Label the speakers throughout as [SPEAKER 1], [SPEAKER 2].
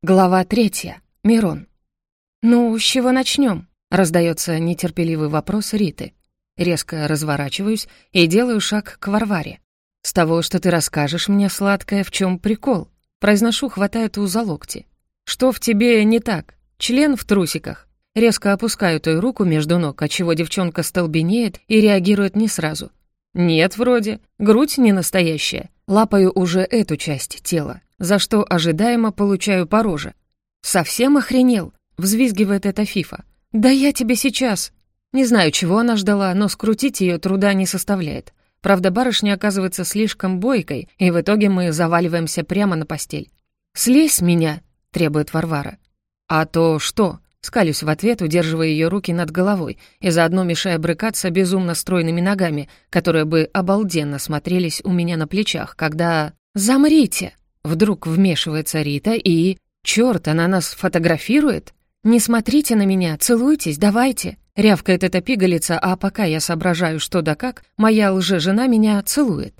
[SPEAKER 1] Глава третья. Мирон. «Ну, с чего начнем? раздается нетерпеливый вопрос Риты. Резко разворачиваюсь и делаю шаг к Варваре. «С того, что ты расскажешь мне, сладкое, в чем прикол?» Произношу, хватая ту за локти. «Что в тебе не так? Член в трусиках?» Резко опускаю той руку между ног, отчего девчонка столбенеет и реагирует не сразу. «Нет, вроде. Грудь не настоящая. Лапаю уже эту часть тела за что ожидаемо получаю по роже. «Совсем охренел?» — взвизгивает эта фифа. «Да я тебе сейчас!» Не знаю, чего она ждала, но скрутить ее труда не составляет. Правда, барышня оказывается слишком бойкой, и в итоге мы заваливаемся прямо на постель. «Слезь меня!» — требует Варвара. «А то что?» — скалюсь в ответ, удерживая ее руки над головой и заодно мешая брыкаться безумно стройными ногами, которые бы обалденно смотрелись у меня на плечах, когда... «Замрите!» Вдруг вмешивается Рита и... Чёрт, она нас фотографирует? Не смотрите на меня, целуйтесь, давайте. Рявкает эта пигалица, а пока я соображаю, что да как, моя лже-жена меня целует.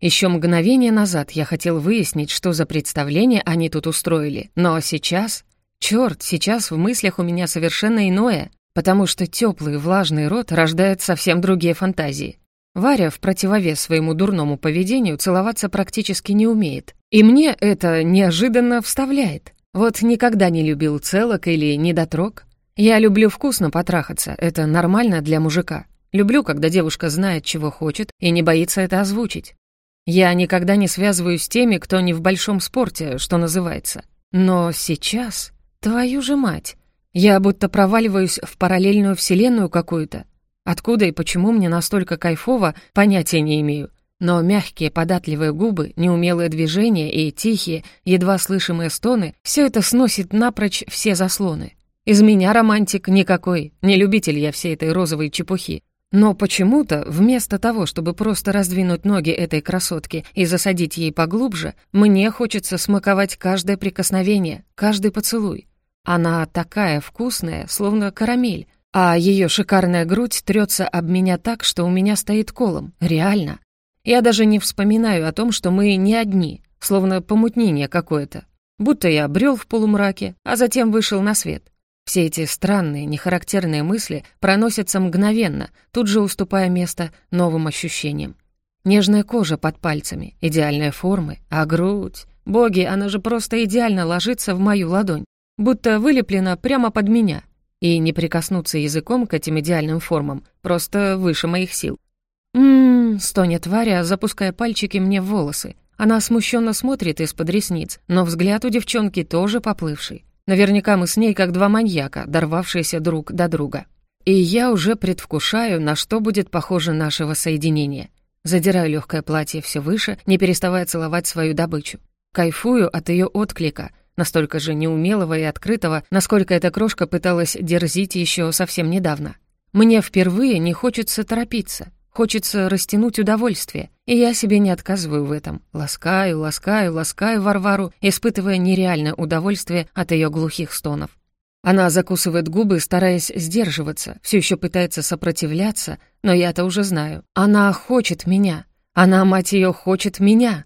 [SPEAKER 1] Еще мгновение назад я хотел выяснить, что за представление они тут устроили, но сейчас... Чёрт, сейчас в мыслях у меня совершенно иное, потому что теплый влажный рот рождает совсем другие фантазии. Варя в противовес своему дурному поведению целоваться практически не умеет. И мне это неожиданно вставляет. Вот никогда не любил целок или недотрог. Я люблю вкусно потрахаться, это нормально для мужика. Люблю, когда девушка знает, чего хочет, и не боится это озвучить. Я никогда не связываюсь с теми, кто не в большом спорте, что называется. Но сейчас, твою же мать, я будто проваливаюсь в параллельную вселенную какую-то, Откуда и почему мне настолько кайфово, понятия не имею. Но мягкие, податливые губы, неумелые движения и тихие, едва слышимые стоны — все это сносит напрочь все заслоны. Из меня романтик никакой, не любитель я всей этой розовой чепухи. Но почему-то, вместо того, чтобы просто раздвинуть ноги этой красотки и засадить ей поглубже, мне хочется смаковать каждое прикосновение, каждый поцелуй. Она такая вкусная, словно карамель, а ее шикарная грудь трется об меня так, что у меня стоит колом. Реально. Я даже не вспоминаю о том, что мы не одни, словно помутнение какое-то. Будто я брел в полумраке, а затем вышел на свет. Все эти странные, нехарактерные мысли проносятся мгновенно, тут же уступая место новым ощущениям. Нежная кожа под пальцами, идеальные формы, а грудь... Боги, она же просто идеально ложится в мою ладонь, будто вылеплена прямо под меня и не прикоснуться языком к этим идеальным формам просто выше моих сил. «Ммм», — стонет Варя, запуская пальчики мне в волосы. Она смущенно смотрит из-под ресниц, но взгляд у девчонки тоже поплывший. Наверняка мы с ней как два маньяка, дорвавшиеся друг до друга. И я уже предвкушаю, на что будет похоже нашего соединения. Задираю легкое платье все выше, не переставая целовать свою добычу. Кайфую от ее отклика, настолько же неумелого и открытого, насколько эта крошка пыталась дерзить еще совсем недавно. Мне впервые не хочется торопиться, хочется растянуть удовольствие, и я себе не отказываю в этом. Ласкаю, ласкаю, ласкаю Варвару, испытывая нереальное удовольствие от ее глухих стонов. Она закусывает губы, стараясь сдерживаться, все еще пытается сопротивляться, но я-то уже знаю. Она хочет меня. Она, мать ее, хочет меня.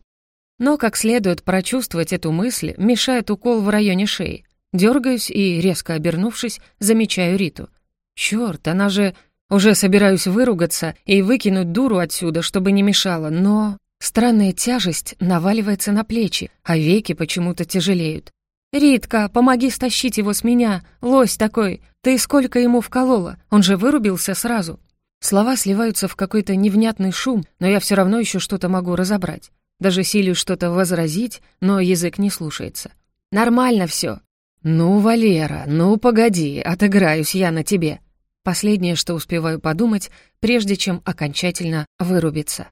[SPEAKER 1] Но как следует прочувствовать эту мысль, мешает укол в районе шеи. Дергаюсь и, резко обернувшись, замечаю Риту. Черт, она же... Уже собираюсь выругаться и выкинуть дуру отсюда, чтобы не мешала, но... Странная тяжесть наваливается на плечи, а веки почему-то тяжелеют. «Ритка, помоги стащить его с меня! Лось такой! Ты сколько ему вколола? Он же вырубился сразу!» Слова сливаются в какой-то невнятный шум, но я все равно еще что-то могу разобрать. Даже силю что-то возразить, но язык не слушается. «Нормально все. «Ну, Валера, ну погоди, отыграюсь я на тебе». Последнее, что успеваю подумать, прежде чем окончательно вырубиться.